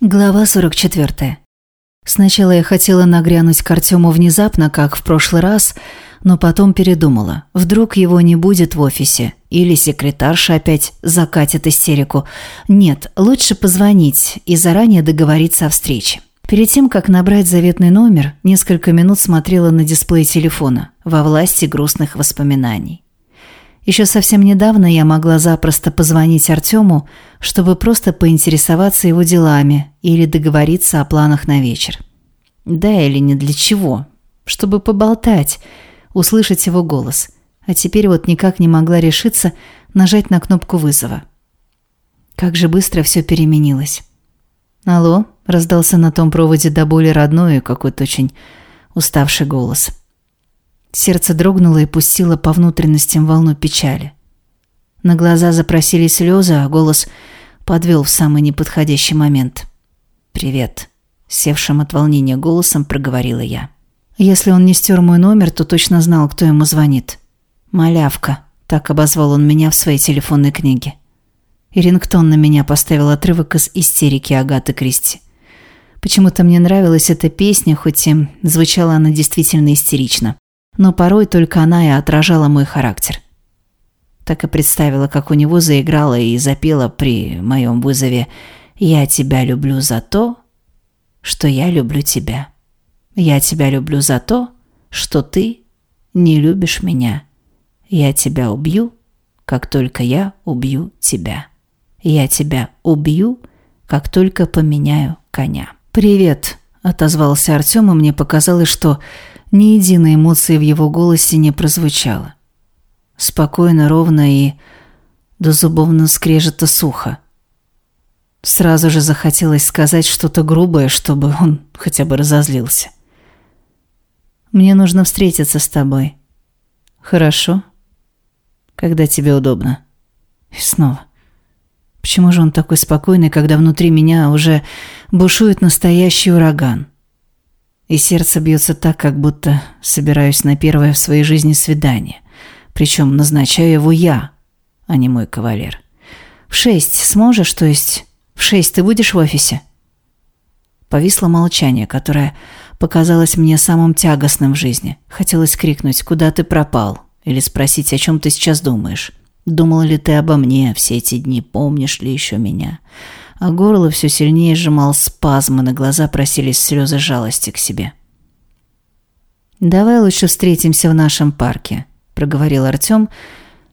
Глава 44. Сначала я хотела нагрянуть к Артему внезапно, как в прошлый раз, но потом передумала. Вдруг его не будет в офисе, или секретарша опять закатит истерику. Нет, лучше позвонить и заранее договориться о встрече. Перед тем, как набрать заветный номер, несколько минут смотрела на дисплей телефона, во власти грустных воспоминаний. Еще совсем недавно я могла запросто позвонить Артему, чтобы просто поинтересоваться его делами или договориться о планах на вечер. Да или не для чего. Чтобы поболтать, услышать его голос. А теперь вот никак не могла решиться нажать на кнопку вызова. Как же быстро все переменилось. «Алло», – раздался на том проводе до боли родной и какой-то очень уставший голос. Сердце дрогнуло и пустило по внутренностям волну печали. На глаза запросили слезы, а голос подвел в самый неподходящий момент. «Привет», — севшим от волнения голосом проговорила я. Если он не стер мой номер, то точно знал, кто ему звонит. «Малявка», — так обозвал он меня в своей телефонной книге. И на меня поставил отрывок из истерики Агаты Кристи. Почему-то мне нравилась эта песня, хоть и звучала она действительно истерично но порой только она и отражала мой характер. Так и представила, как у него заиграла и запела при моем вызове «Я тебя люблю за то, что я люблю тебя. Я тебя люблю за то, что ты не любишь меня. Я тебя убью, как только я убью тебя. Я тебя убью, как только поменяю коня». «Привет», – отозвался Артем, и мне показалось, что ни единой эмоции в его голосе не прозвучало. Спокойно, ровно и до зубовно скрежета сухо. Сразу же захотелось сказать что-то грубое, чтобы он хотя бы разозлился. «Мне нужно встретиться с тобой». «Хорошо. Когда тебе удобно». И снова. Почему же он такой спокойный, когда внутри меня уже бушует настоящий ураган? И сердце бьется так, как будто собираюсь на первое в своей жизни свидание. Причем назначаю его я, а не мой кавалер. В шесть сможешь, то есть в шесть ты будешь в офисе? Повисло молчание, которое показалось мне самым тягостным в жизни. Хотелось крикнуть «Куда ты пропал?» или спросить, о чем ты сейчас думаешь. Думал ли ты обо мне все эти дни, помнишь ли еще меня? А горло все сильнее сжимал спазмы, на глаза просились слезы жалости к себе. «Давай лучше встретимся в нашем парке», – проговорил Артем,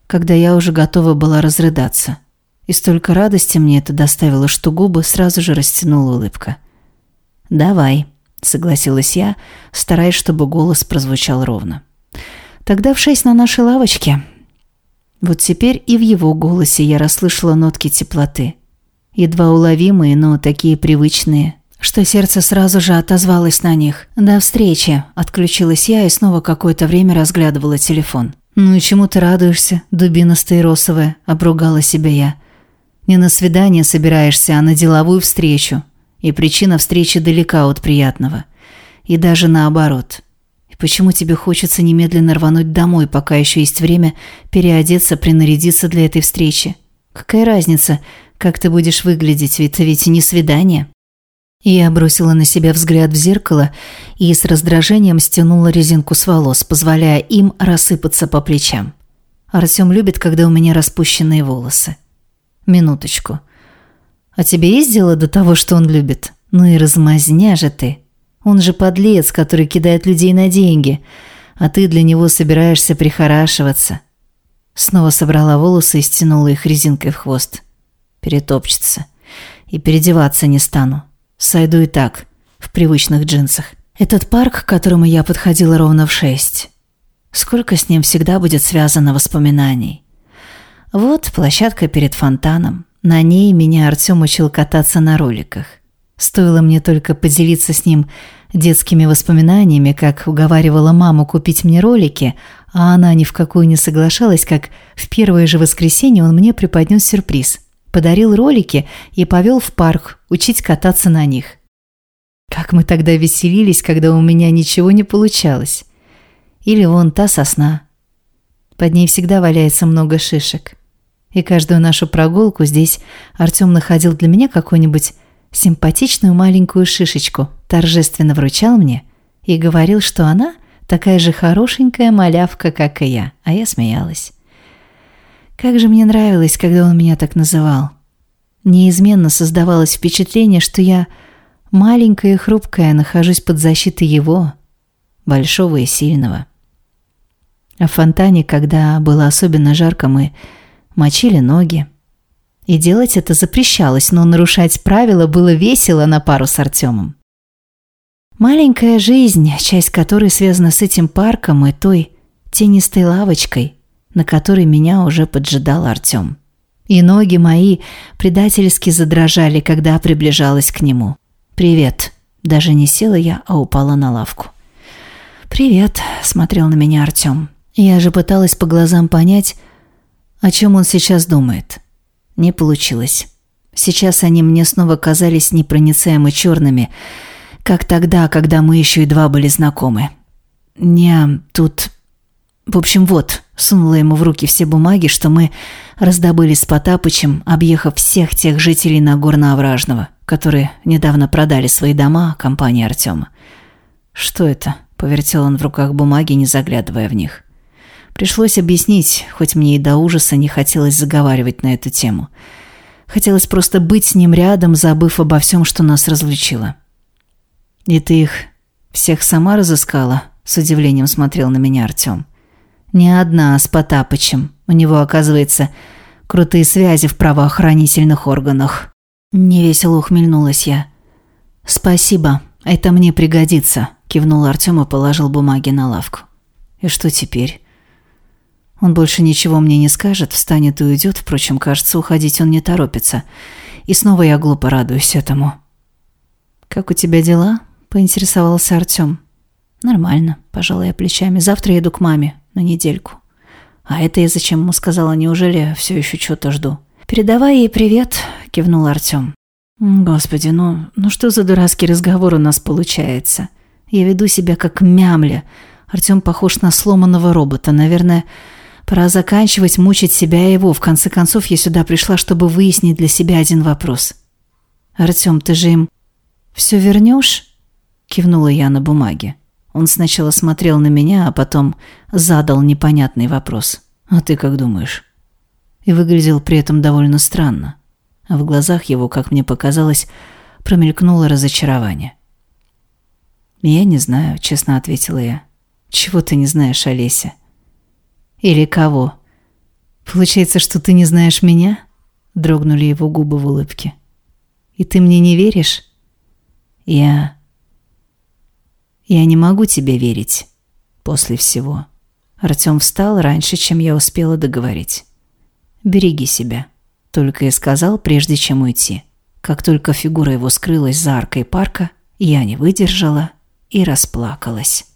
когда я уже готова была разрыдаться. И столько радости мне это доставило, что губы сразу же растянула улыбка. «Давай», – согласилась я, стараясь, чтобы голос прозвучал ровно. «Тогда в шесть на нашей лавочке». Вот теперь и в его голосе я расслышала нотки теплоты – едва уловимые, но такие привычные, что сердце сразу же отозвалось на них. «До встречи!» – отключилась я и снова какое-то время разглядывала телефон. «Ну и чему ты радуешься, дубина стаиросовая?» – обругала себя я. «Не на свидание собираешься, а на деловую встречу. И причина встречи далека от приятного. И даже наоборот. И почему тебе хочется немедленно рвануть домой, пока еще есть время переодеться, принарядиться для этой встречи? Какая разница – как ты будешь выглядеть, ведь это ведь не свидание. Я бросила на себя взгляд в зеркало и с раздражением стянула резинку с волос, позволяя им рассыпаться по плечам. Артем любит, когда у меня распущенные волосы. Минуточку. А тебе есть дело до того, что он любит? Ну и размазня же ты. Он же подлец, который кидает людей на деньги, а ты для него собираешься прихорашиваться. Снова собрала волосы и стянула их резинкой в хвост перетопчется. И переодеваться не стану. Сойду и так, в привычных джинсах. Этот парк, к которому я подходила ровно в шесть. Сколько с ним всегда будет связано воспоминаний. Вот площадка перед фонтаном. На ней меня Артем учил кататься на роликах. Стоило мне только поделиться с ним детскими воспоминаниями, как уговаривала маму купить мне ролики, а она ни в какую не соглашалась, как в первое же воскресенье он мне преподнес сюрприз подарил ролики и повел в парк учить кататься на них. Как мы тогда веселились, когда у меня ничего не получалось. Или вон та сосна. Под ней всегда валяется много шишек. И каждую нашу прогулку здесь Артем находил для меня какой-нибудь симпатичную маленькую шишечку, торжественно вручал мне и говорил, что она такая же хорошенькая малявка, как и я, а я смеялась. Как же мне нравилось, когда он меня так называл. Неизменно создавалось впечатление, что я маленькая и хрупкая нахожусь под защитой его, большого и сильного. А в фонтане, когда было особенно жарко, мы мочили ноги. И делать это запрещалось, но нарушать правила было весело на пару с Артемом. Маленькая жизнь, часть которой связана с этим парком и той тенистой лавочкой, на которой меня уже поджидал Артем. И ноги мои предательски задрожали, когда приближалась к нему. «Привет». Даже не села я, а упала на лавку. «Привет», — смотрел на меня Артем. Я же пыталась по глазам понять, о чем он сейчас думает. Не получилось. Сейчас они мне снова казались непроницаемо черными, как тогда, когда мы еще едва были знакомы. Не, тут... В общем, вот, сунула ему в руки все бумаги, что мы раздобыли с Потапычем, объехав всех тех жителей Нагорно-Овражного, которые недавно продали свои дома компании Артема. «Что это?» – повертел он в руках бумаги, не заглядывая в них. Пришлось объяснить, хоть мне и до ужаса не хотелось заговаривать на эту тему. Хотелось просто быть с ним рядом, забыв обо всем, что нас развлечило. «И ты их всех сама разыскала?» – с удивлением смотрел на меня Артем. Не одна, а с Потапычем. У него, оказывается, крутые связи в правоохранительных органах. Невесело ухмыльнулась я. «Спасибо, это мне пригодится», – кивнул Артем и положил бумаги на лавку. «И что теперь?» Он больше ничего мне не скажет, встанет и уйдет, впрочем, кажется, уходить он не торопится. И снова я глупо радуюсь этому. «Как у тебя дела?» – поинтересовался Артем. «Нормально», – пожала я плечами. «Завтра еду к маме на недельку. А это я зачем ему сказала? Неужели все еще что-то жду? Передавай ей привет, кивнул Артем. Господи, ну, ну что за дурацкий разговор у нас получается? Я веду себя как мямля. Артем похож на сломанного робота. Наверное, пора заканчивать мучить себя и его. В конце концов, я сюда пришла, чтобы выяснить для себя один вопрос. Артем, ты же им все вернешь? Кивнула я на бумаге. Он сначала смотрел на меня, а потом задал непонятный вопрос. «А ты как думаешь?» И выглядел при этом довольно странно. А в глазах его, как мне показалось, промелькнуло разочарование. «Я не знаю», — честно ответила я. «Чего ты не знаешь, Олеся?» «Или кого?» «Получается, что ты не знаешь меня?» Дрогнули его губы в улыбке. «И ты мне не веришь?» «Я...» Я не могу тебе верить. После всего. Артем встал раньше, чем я успела договорить. Береги себя. Только и сказал, прежде чем уйти. Как только фигура его скрылась за аркой парка, я не выдержала и расплакалась.